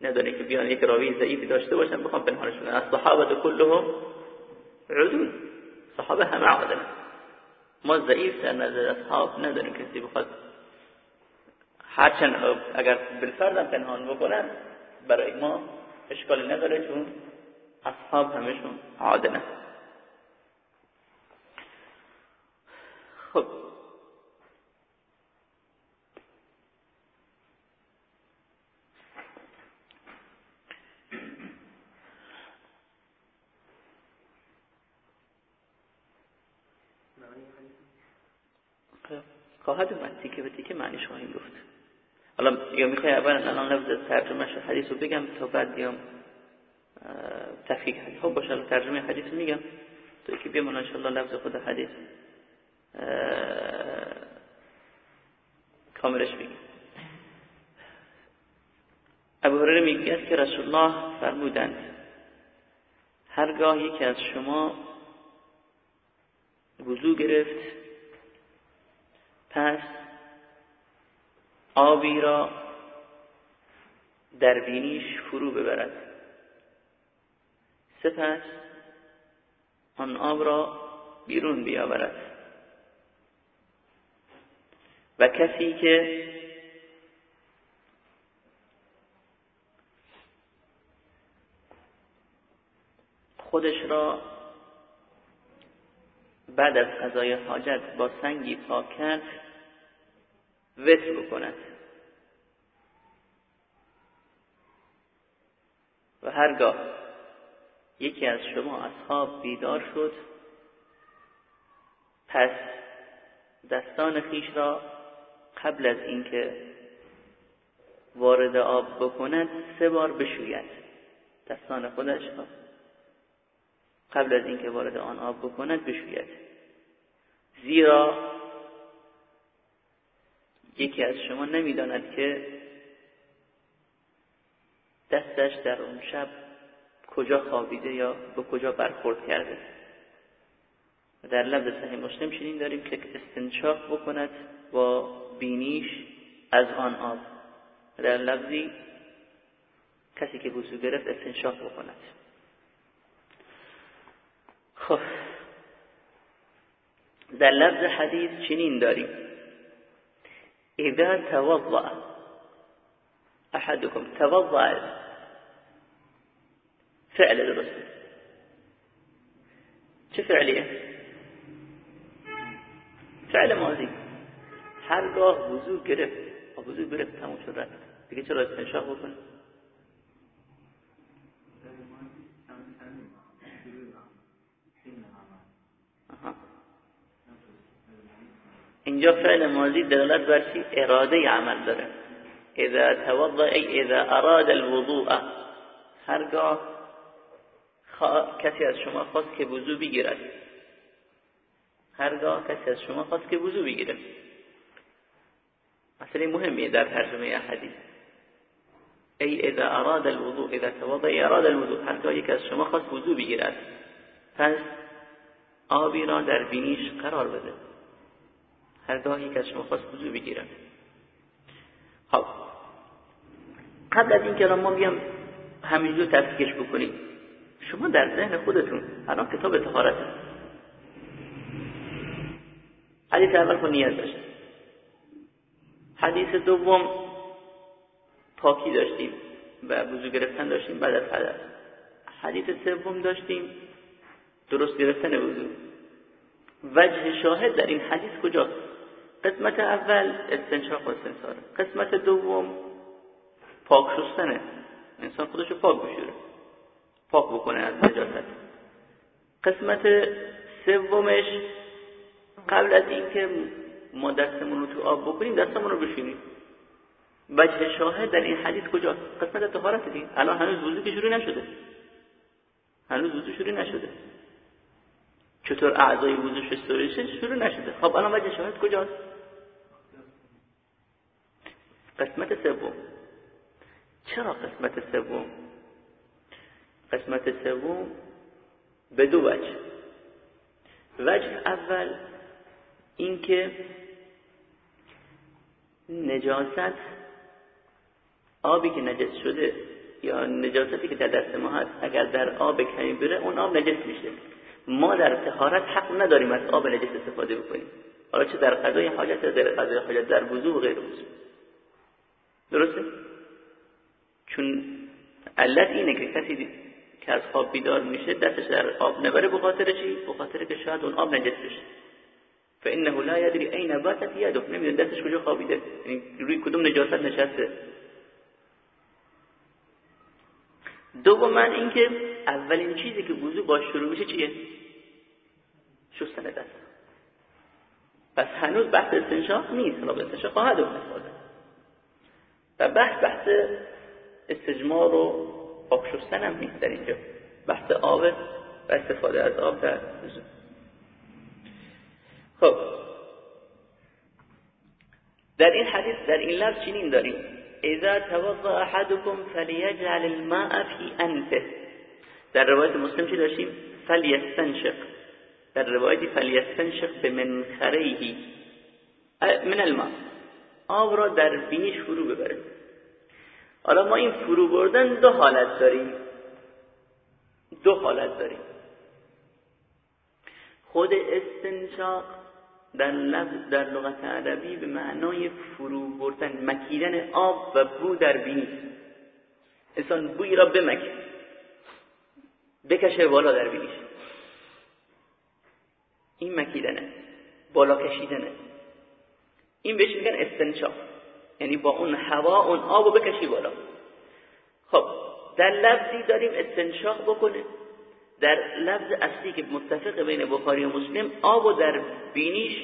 نداره که بیان یک راوی ضعیفی داشته باشن بخوام پنهانش کنن از صحابه کلهم عدول. صحابه همه عادل. ما ضعیف در نظر اصحاب نداریم. کسی بخواد هرچند اگر بالفرد پنهان بکنن برای ما اشکالی نداره چون اصحاب همشون عادلن. خب خواهد اومد. تیکه به تیکه معنیش خواهیم گفت. حالا یا می‌خوای اول الان لفظ ترجمه حدیث رو بگم تا بعد بیام تفکیک حدیث. خب باشه ترجمه حدیث میگم. تو که بیام ان شاء لفظ خود حدیث کاملش بگیم. ابو هریره میگه که رسول الله فرمودند هرگاه یکی از شما وضو گرفت پس آبی را در بینیش فرو ببرد. سپس آن آب را بیرون بیاورد. و کسی که خودش را بعد از قضای حاجت با سنگی پاک کرد وصل بکند و هرگاه یکی از شما اصحاب بیدار شد پس دستان خیش را قبل از اینکه وارد آب بکند سه بار بشوید. دستان خودش را قبل از اینکه وارد آن آب بکند بشوید. زیرا یکی از شما نمی‌داند که دستش در اون شب کجا خوابیده یا به کجا برخورد کرده. در لفظ صحیح مسلم شنین داریم که استنشاق بکند با بینیش از آن آب. در لفظی کسی که بوسو گرفت استنشاق بکند. خب. در لفظ حدیث چنین داریم. إذا توضأ. أحدكم توضأ. فعل الرسل شو فعلية؟ فعل ماضی هرگاه وضوع گرفت وضوع گرفت تموم شد دیگه چرا استنشاق بکنه اینجا فعل ماضی دلالت بر چی؟ اراده عمل داره. اذا توضا ای اذا اراد الوضوء. هرگاه کسی از شما خواست که وضو بگیرد. هرگاه کسی از شما خواست که وضو بگیرد. مسئله مهمیه در ترجمه حدیث. ای اذا اراد الوضوء اذا توضا ای اراد الوضوء. هرگاه یک از شما خواست وضو بگیرد. پس آبی را در بینیش قرار بده. هرگاه یک از شما خواست وضو بگیرد خب. قبل از اینکه ما بیام همینجور تفکیش بکنیم شما در ذهن خودتون الان کتاب طهارت حدیث اول خود نیاز داشت. حدیث دوم پاکی داشتیم و وضو گرفتن داشتیم بعد از حدث حدیث سوم داشتیم درست گرفتن وضو. وجه شاهد در این حدیث کجاست؟ قسمت اول استنشاق و استنساره قسمت دوم پاک شستنه انسان خودشو پاک بشوره. پاک بکنه از نجاست. قسمت سومش قبل از اینکه ما دستمون رو تو آب بکنیم دستمون رو بشوریم وجه شاهد در این حدیث کجاست؟ قسمت طهارت دیم الان هنوز وضو که شروع نشده. هنوز وضو شروع نشده. چطور اعضای وضو شستوریشه شروع نشده؟ خب الان وجه شاهد کجاست؟ قسمت سوم. چرا قسمت سوم؟ قسمت سوم به دو وجه. وجه اول اینکه نجاست آبی که نجس شده یا نجاستی که در دست ما هست اگر در آب کمی بره اون آب نجس میشه. ما در تهارت حق نداریم از آب نجس استفاده بکنیم. حالا چه در قضای حاجت در قضای حاجت در وضو و غیر وضو درسته؟ چون علت اینه که کسی که از خواب بیدار میشه دستش در آب نبره به خاطر چی؟ به خاطر که شاید اون آب نجس بشه. فانه لا يدري اين باتت يده نمی‌دونه دستش کجا خوابیده. یعنی روی کدوم نجاست نشسته. دوما اینکه اولین چیزی که وضو با شروع میشه چیه؟ شستن دست. پس هنوز بحث استنشاق نیست. را استنشاق خواهد اومد. و بحث بحث استجمار و پاک شستن هم نیست در اینجا. بحث آب و استفاده از آب در وضو خب. در این حدیث در این لفظ چنین داریم. اذا توضا احدكم فليجعل الماء في انفه. در روایت مسلم چی داشتیم؟ فلیستنشق. در روایت فلیستنشق به منخریه من الماء. آب را در بینیش فرو ببره حالا ما این فرو بردن دو حالت داریم. دو حالت داریم. خود استنشاق در لفظ در لغت عربی به معنای فرو بردن مکیدن آب و بو در بینی انسان بوی را بمکه. بکشه بالا در بینیش این مکیدنه بالا کشیدنه. این بهش میگن استنشاق. یعنی با اون هوا اون آبو بکشی بالا. خب در لفظی داریم استنشاق بکنه در لفظ اصلی که متفق بین بخاری و مسلم آب و در بینیش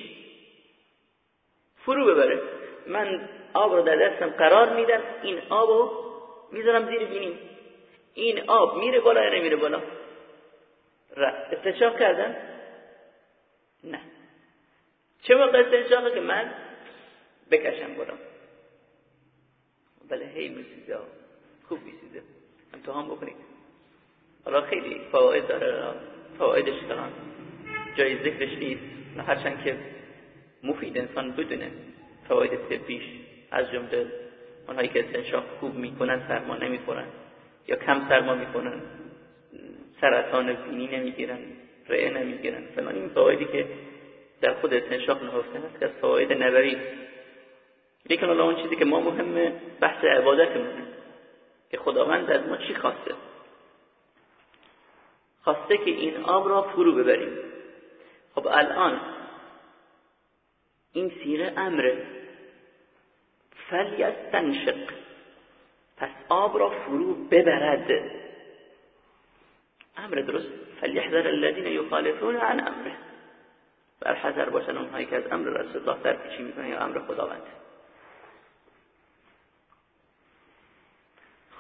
فرو ببره. من آب رو در دستم قرار میدم این آب رو می‌ذارم زیر بینیم. این آب میره بالا یا نمیره بالا؟ استنشاق کردن؟ نه. چه موقع استنشاقه که من بکشم بالا بله هی میسیزه خوب میسیزه امتحان بکنید حالا خیلی فواید داره. فوایدش دارن جای ذکرش نیست. هرچند که مفید انسان بدونه فواید طبیش از جمله اونهایی که استنشاق خوب می‌کنن سرما نمی‌خورن یا کم سرما می‌کنن سرطان بینی نمی‌گیرن رئه نمی‌گیرن. فلان این فوایدی که در خود استنشاق نهفته هست که فواید نبوی لیکن حالا اون چیزی که ما مهمه بحث عبادتمونه. که خداوند از ما چی خواسته؟ خواسته که این آب را فرو ببریم. خب الان این سیره امره. فلیستنشق. پس آب را فرو ببرد. امر درست؟ فلیحذر الذین یخالفون عن امره. بر حذر باشن اونهایی که از امر رسول الله در پیشی می‌کنن یا امر خداوند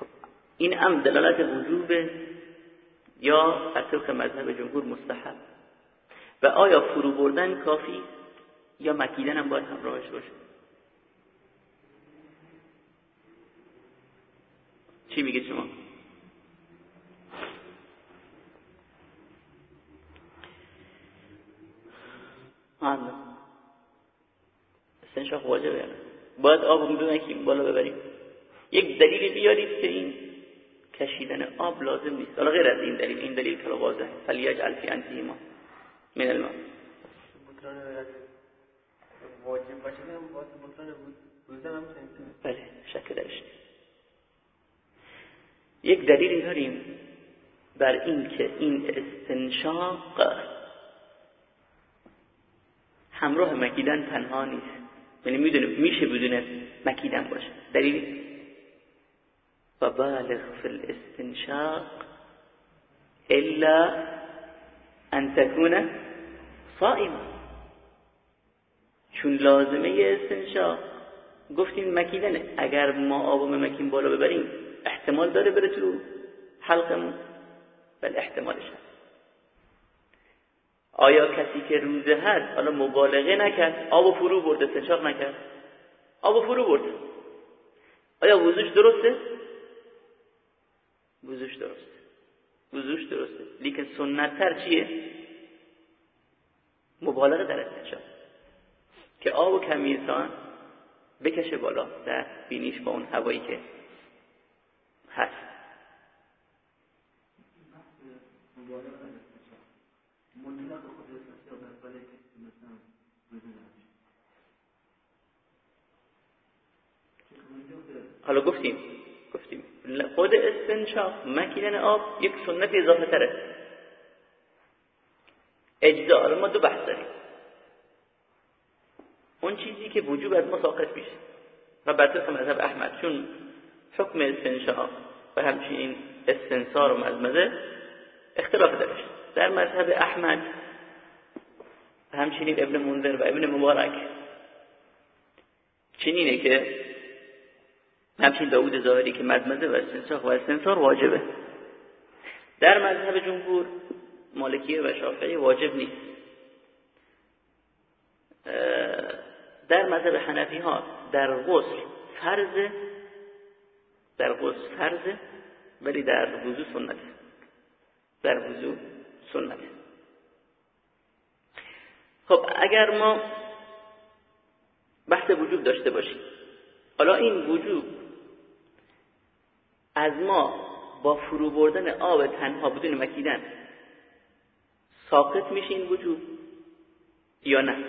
خب این امر دلالت وجوب یا از طبق مذهب جمهور مستحب. و آیا فرو بردن کافی یا مکیدن هم باید همراهش باشه؟ چی میگه شما؟ آنه استنشاق واجبه. باید آب بمکیم بالا ببریم. یک دلیل بیارید که این کشیدن آب لازم نیست. حالا غیر از این دلیل این دلیل که واضحه. فلیجعل فی انفیه ما من الماء. واجب باشه هم بله شک درش یک دلیلی داریم بر این که این استنشاق همراه مکیدن تنها نیست. یعنی می‌دونه میشه بدون مکیدن باشه. دلیل و بالغ فی الاستنشاق الا ان تكون صائما چون لازمه استنشاق. گفتیم مکیدن اگر ما آب مکین بالا ببریم احتمال داره بره تو حلقمون. بل احتمالش هست. آیا کسی که روزه هست حالا مبالغه نکرد آب فرو برده استنشاق نکرد؟ آب فرو برده آیا وضوش درسته؟ وضوش درسته وضوش درسته لیکن سنتتر چیه؟ مبالغه در استنشاق که آب و کمیسان بکشه بالا در بینیش با اون هوایی که هست. حالا گفتیم خود استنشاق مکیدن آب یک سنت اضافه تره. اجزا ما دو بحث داریم. اون چیزی که وجوب از ما ساقط میشه. و بر مذهب احمد چون حکم استنشاق و همچنین استنصار و مزمزه اختلاف دارش در مذهب احمد همچنین ابن منذر و ابن مبارک چنینه که همچنین داود ظاهری که مزمزه و استنساق و استنصار واجبه. در مذهب جمهور مالکیه و شافعی واجب نیست. در مذهب حنفی ها در غسل فرض در غسل فرض ولی در وضو سنت. در وضو سنت. خب اگر ما بحث وجوب داشته باشیم حالا این وجوب از ما با فرو بردن آب تنها بدون مکیدن ساقط میشه این وجوب یا نه؟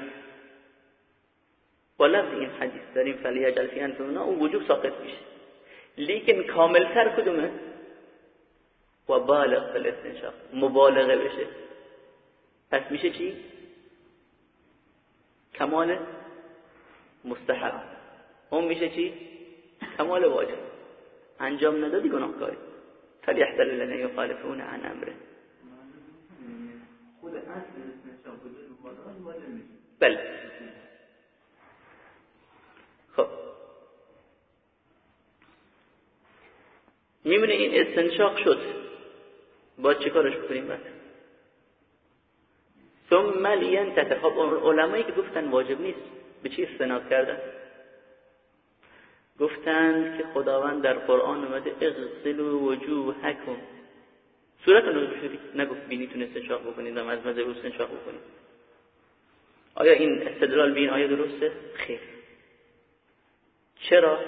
با لفظ این حدیث داریم فلی فی انتونا اون وجوب ساقط میشه. لیکن کاملتر کدومه؟ و بالغ بالاستنشاق مبالغه بشه. پس میشه چی؟ کمال مستحب اون میشه چی؟ کمال واجب. انجام ندادی گناهکاری. فلیحذر الذین یخالفون عن امره خود بله. خب. میمونه این استنشاق شد. با چیکارش بکنیم بعد؟ ثم لینتت خب علمایی که گفتن واجب نیست. به چی استناد کردن؟ گفتند که خداوند در قرآن اومده اغسلوا وجوهکم. صورت نزول شدید نگفت بینیتون استنشاق بکنید و از مزه استنشاق بکنید. آیا این استدلال بین آیا درسته؟ خیر. چرا؟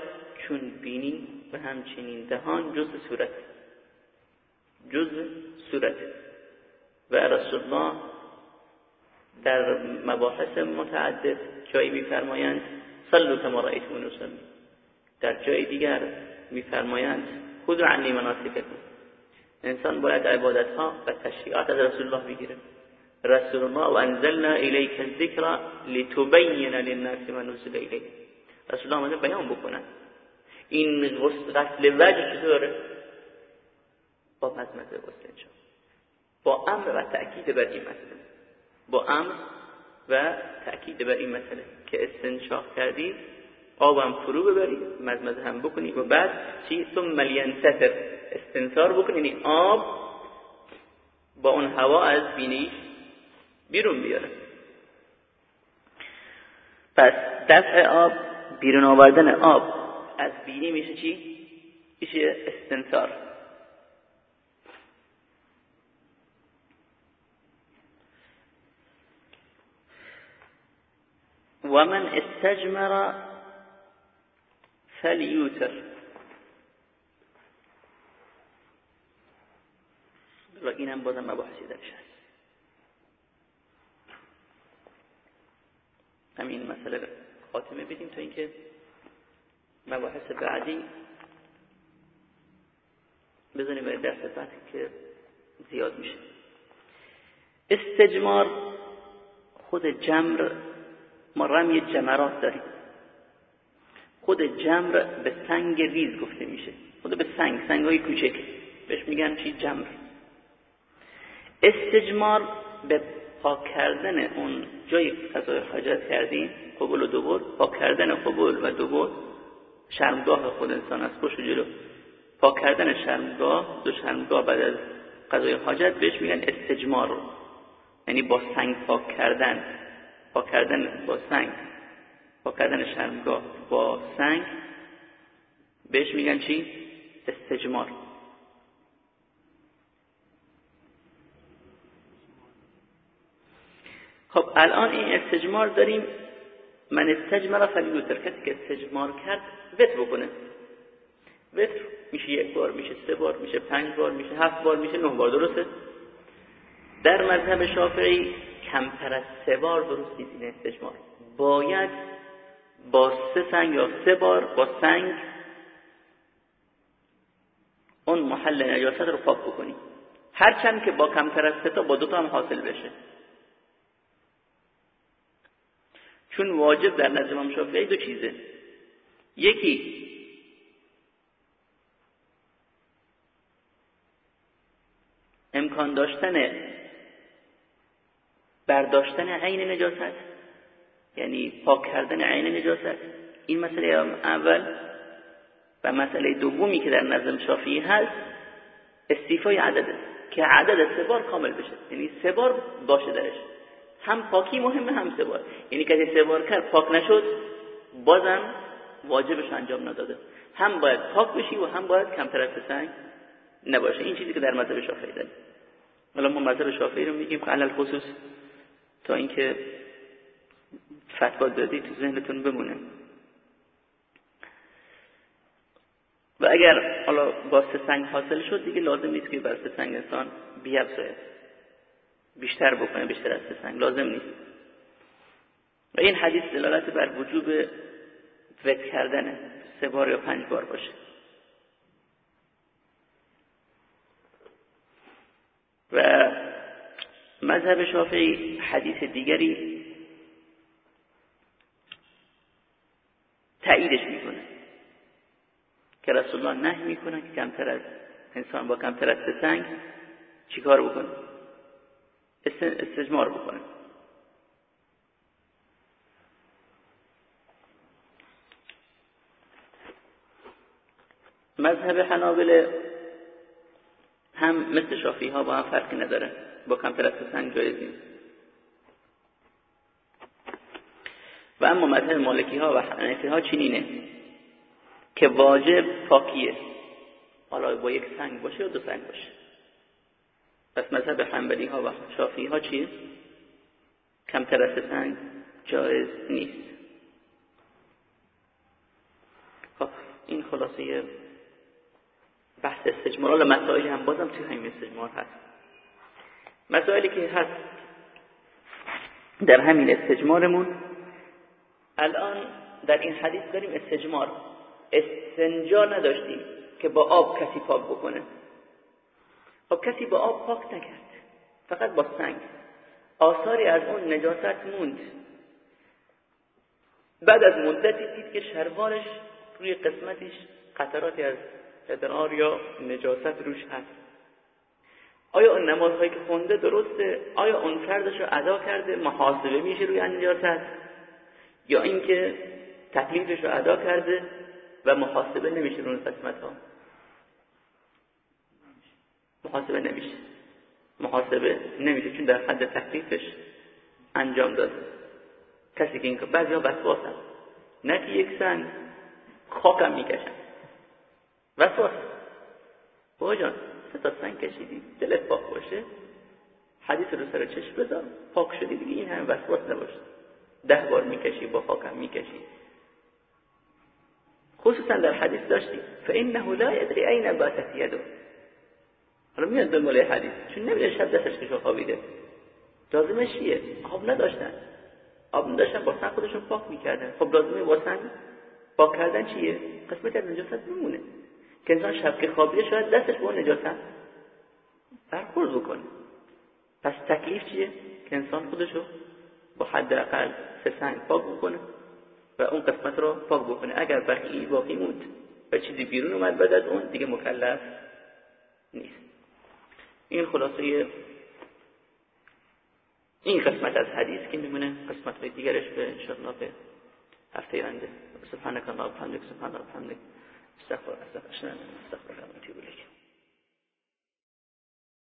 چون بینی و همچنین دهان جز صورت جز صورت و رسول الله در مباحث متعدد جایی میفرمایند صلو کما رأیتمون نصلی در جای دیگر میفرمایند خود عنی مناسکتون انسان باید عبادت ها و تشریعات از رسول الله بگیره رسول الله و انزلنا الیک الذکر لتبین للناس ما نزل الیک. رسول الله آمده بیان بکنن این غسل وجه چطوره؟ با مزمزه غسل با امر و تأکید بر این مسئله. با امر و تأکید بر این مسئله که استنشاق کردی آبم فرو ببری مزمزه هم بکنی و بعد چی؟ ثم لینتثر استنثار بکنی. یعنی آب با اون هوا از بینیش بیرون بیاره. پس دفع آب بیرون آوردن آب از بینی میشه چی؟ میشه استنثار. و من استجمر فلیوتر و اینم بازم مباحثی درش هست. همین مسئله خاتمه بدیم تا اینکه مباحث بعدی بزنیم برای درس بعد که زیاد میشه. استجمار خود جمر ما رمی جمرات داریم. خود جمر به سنگ ریز گفته میشه. خود به سنگ سنگ های کوچک. بهش میگن چی؟ جمر استجمار به پاک کردن اون جایی قضای حاجت کردیم قبول و دوبر پاک کردن قبول و دوبر شرمگاه خود انسان از پشت جلو. پاک کردن شرمگاه دو شرمگاه بعد از قضای حاجت بهش میگن استجمار. یعنی با سنگ پاک کردن. پاک کردن با سنگ. پاک کردن شرمگاه با سنگ بهش میگن چی؟ استجمار. خب الان این استجمار داریم من استجمار فلیوتر کسی که استجمار کرد وتر بکنه. وتر میشه یک بار میشه سه بار میشه پنج بار میشه هفت بار میشه نه بار. درسته؟ در مذهب شافعی کمتر از سه بار درست نیست این استجمار. باید با سه سنگ یا سه بار با سنگ اون محل نجاست رو پاک بکنی هرچند که با کمتر از سه تا با دو تا هم حاصل بشه. چون واجب در نظر امام شافعی دو چیزه. یکی امکان داشتن برداشتن عین نجاست. یعنی پاک کردن عین نجاست این مسئله اول. و مسئله دومی که در نظم شافعی هست استیفای عدده که عدد سه بار کامل بشه. یعنی سه بار باشه درش. هم پاکی مهمه هم سه بار. یعنی که سه بار کرد پاک نشد بازم واجبش انجام نداده. هم باید پاک بشی و هم باید کمتر از سنگ نباشه. این چیزی که در مذهب شافعی داریم. حالا ما مذهب شافعی رو میگیم علل خصوص. تا اینکه فتوا دادی تو ذهنتون بمونه. و اگر حالا با سه سنگ حاصل شد دیگه لازم نیست که بر سه سنگ انسان بیافزاید بیشتر بکنه بیشتر از سه سنگ. لازم نیست. و این حدیث دلالت بر وجوب ذکر کردن سه بار یا پنج بار باشه. و مذهب شافعی حدیث دیگری تاییدش می‌کنه. که رسول الله نه می‌کنه که کمتر از انسان با کمتر از سنگ چیکار بکنه؟ استجمار بکنه. مذهب حنابل هم مثل شافی ها با هم فرقی نداره. با کمتر از سنگ جایز نیست. و اما مذهب مالکی ها و حنفی ها چنینه که واجب پاکیه. حالا با یک سنگ باشه یا دو سنگ باشه. پس مذهب حنبلی ها و شافی ها چیه؟ کمتر از سنگ جایز نیست. خب این خلاصه بحث استجمار حالا مسائلی هم بازم توی همین استجمار هست. مسائلی که هست در همین استجمارمون الان در این حدیث داریم استجمار. استنجا نداشتیم که با آب کسی پاک بکنه. خب کسی با آب پاک نکرد. فقط با سنگ. آثاری از اون نجاست موند. بعد از مدتی دید که شروارش روی قسمتش قطراتی از ادرار یا نجاست روش هست. آیا اون نمازهایی که خونده درسته؟ آیا اون فردش رو ادا کرده؟ محاسبه میشه روی نجاست یا اینکه تکلیفش رو ادا کرده و محاسبه نمیشه روی قسمت ها. محاسبه نمیشه. محاسبه نمیشه چون در حد تکلیفش انجام داده. کسی که این بعضی ها نه که یک سنگ خاکم می‌کشن. وسواس. بابا جان سه تا سنگ کشیدی دلت پاک باشه. حدیث رو سر چشم بذار پاک شدی دیگه این همه وسواس نباشه. ده بار می‌کشی با خاکم می‌کشی. خصوصا در حدیث داشتی. فانه لا يدري اين باتت يده. حالا میاد دنبال حدیث. چون نمیده شب دستش کشو خوابیده. لازمش چیه؟ آب نداشتن. آب نداشتن با سن خودشون پاک می‌کردن. خب لازمه با سن پاک کردن چیه؟ قسمت از نجاست میمونه که انسان شب که خوابیده شاید دستش با نجاست. برخورد بکنه. پس تکلیف چیه؟ که انسان خودشو با حداقل سه سنگ پاک بکنه و اون قسمت رو پاک بکنه اگر بقیه باقی موند و چیزی بیرون اومد بعد از اون دیگه مکلف نیست این خلاصه این قسمت از حدیث که میمونه قسمت های دیگرش به انشاءالله به هفته آینده سبحانك اللهم وبحمدك سبحان الله وبحمدك استغفر استغفر استغفر الله